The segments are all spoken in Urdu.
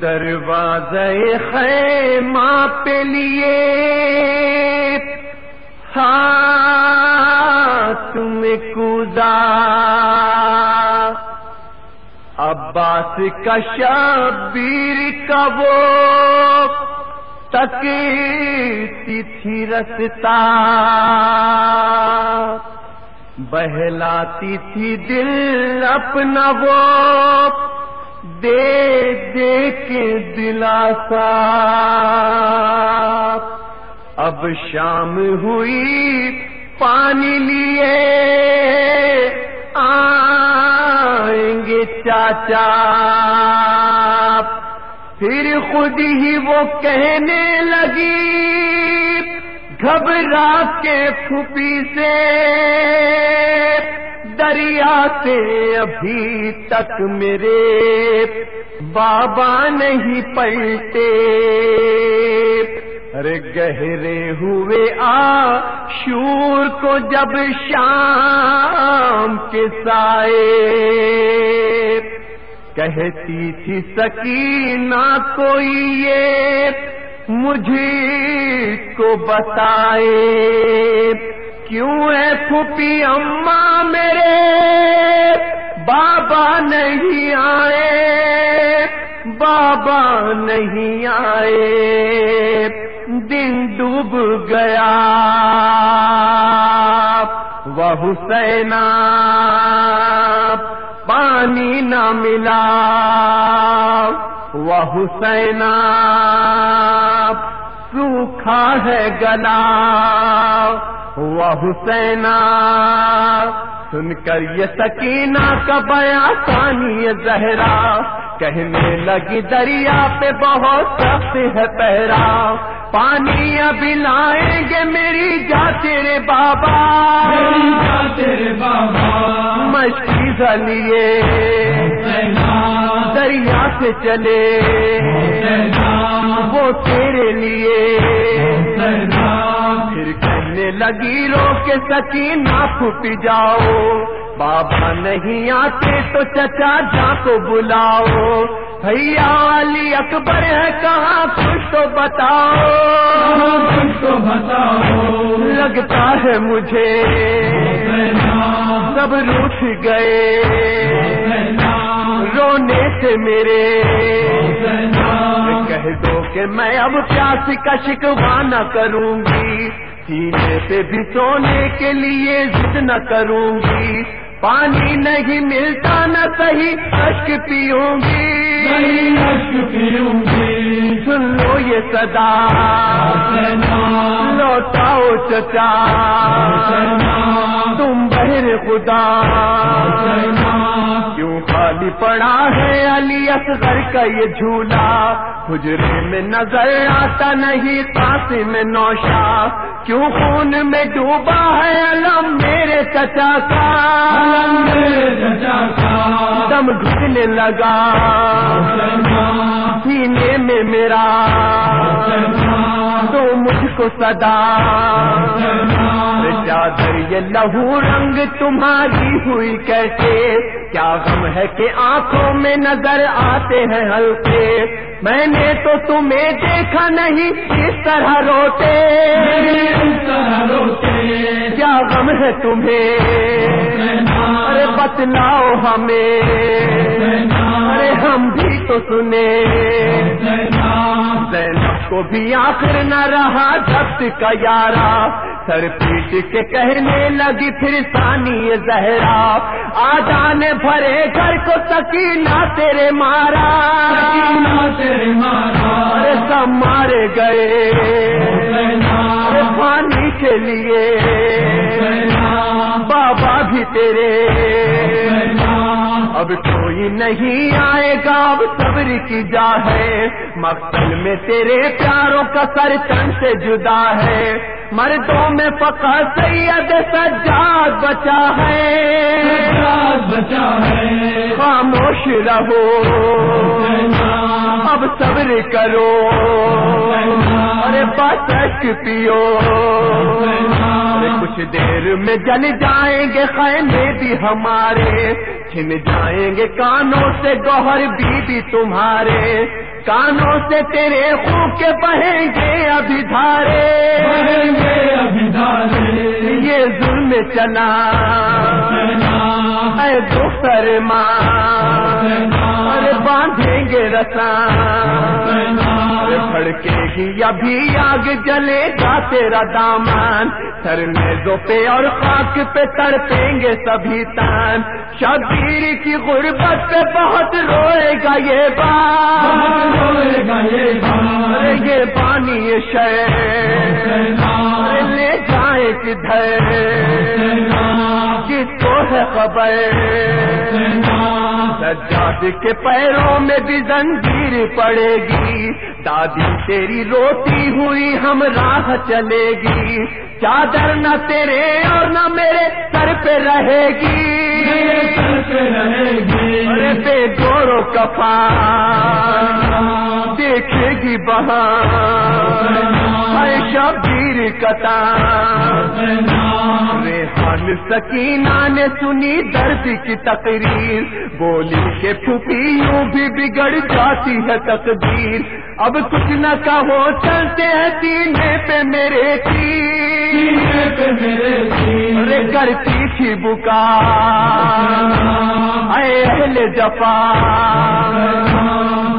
دروازے خیمہ پہ لیے ہاں تم کودا عباس کا شبیر کا وہ تکیتی تھی رستا بہلاتی تھی دل اپنا وہ۔ دے دے کے دلاسا۔ اب شام ہوئی، پانی لیے۔ آئیں گے چاچا۔ پھر خود ہی وہ کہنے لگی۔ گھبرا کے پھوپی سے دریا سے ابھی تک میرے بابا نہیں پلٹے۔ ارے گہرے ہوئے آ شور کو جب شام کے سائے کہتی تھی سکینہ کوئی یہ مجھے کو بتائے، کیوں ہے پھوپھی اماں میرے؟ بابا نہیں آئے، بابا نہیں آئے، دن ڈوب گیا۔ وہ حسینا پانی نہ ملا۔ وہ حسینا سوکھا ہے گلا۔ وہ حسینا سن کر یہ سکینہ کا بیا پانی زہرا۔ کہنے لگی دریا پہ بہت سخت ہے پہرا۔ پانی ابھی لائیں گے میری جا تیرے بابا۔ تیرے بابا۔ مچھلی لیے دریا سے چلے۔ وہ تیرے لیے۔ پھر کہنے لگی، رو کے سکینہ پھٹ جاؤ۔ بابا نہیں آتے تو چچا جا کو بلاؤ۔ بھیا علی اکبر ہے کہاں؟ کچھ تو بتاؤ۔ کچھ تو بتاؤ لگتا ہے مجھے۔ سب روٹ گئے۔ سے میرے۔ کہہ دو کہ میں اب پیاس کا شکوا نہ کروں گی سینے پہ بھی سونے کے لیے ضد نہ کروں گی پانی نہیں ملتا نہ صحیح اشک پیوں گی پیوں گی سن لو یہ صدا۔ لوٹاؤ چچا۔ تم بہر خدا۔ خالی پڑا ہے علی اصغر کا یہ جھولا۔ حجرے میں نظر آتا نہیں میں نوشا۔ کیوں خون میں ڈوبا ہے علم میرے چچا کا؟ دم گھٹنے لگا۔ سینے میں میرا۔ تو مجھ کو صدا۔ چادر یہ لہو رنگ تمہاری ہوئی کیسے؟ کیا غم ہے کہ آنکھوں میں نظر آتے ہیں ہلکے؟ میں نے تو تمہیں دیکھا نہیں اس طرح روتے؟ کیا غم ہے تمہیں؟ ارے بتلاؤ ہمیں۔ ارے ہم بھی تو سنے زینب کو بھی آخر نہ رہا جب کا یارا سر پیٹ کے کہنے لگی پھر ثانی زہرا۔ آجان بھرے گھر کو سکینہ تیرے مارا۔ تیرے مارا۔ سب مارے گئے۔ پانی کے لیے۔ بابا بھی تیرے۔ اب کوئی نہیں آئے گا اب صبر کی جا ہے۔ مقتل میں تیرے پیاروں کا سر تن سے جدا ہے۔ مردوں میں پکا سید سجاد بچا ہے۔ بچا ہے۔ خاموش رہو۔ اب صبر کرو۔ ارے بس پیو۔ کچھ دیر میں جل جائیں گے خیمے بھی ہمارے۔ چھن جائیں گے کانوں سے گوہر بی بھی تمہارے۔ کانوں سے تیرے خون کے بہیں گے ابھی دھارے۔ ظلم چلا۔ اے دوسر ماں ارے باندھیں گے ارے بھڑکے گی ابھی آگ جلے گا تیرا دامان۔ سر میزوں پہ اور خاک پہ تڑپیں گے سبھی تان۔ شبیر کی غربت پہ بہت روئے گا یہ بات روئے گا یہ بات یہ پانی یہ کدھر کس کو ہے خبر سجاد کے پیروں میں بھی زنجیر پڑے گی۔ دادی تیری روتی ہوئی ہم راہ چلے گی۔ چادر نہ تیرے اور نہ میرے سر پہ رہے گی۔ ارے بے گورو کفا دیکھے گی بہار شبیر کتا ریحان سکینہ نے سنی درد کی تقریر۔ بولی کے پھوپھی یوں بھی بگڑ جاتی ہے تقدیر۔ اب کچھ نہ کہو چلتے ہیں سینے پہ میرے تیر۔ سینے پہ میرے سینے ارے کرتی تھی بکا اے اہل جفا۔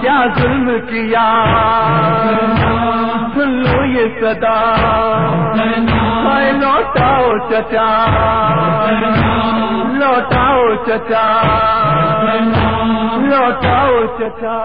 کیا ظلم کیا۔ سن لو یہ صدا لوٹاؤ چچا لوٹاؤ چچا لوٹاؤ چچا۔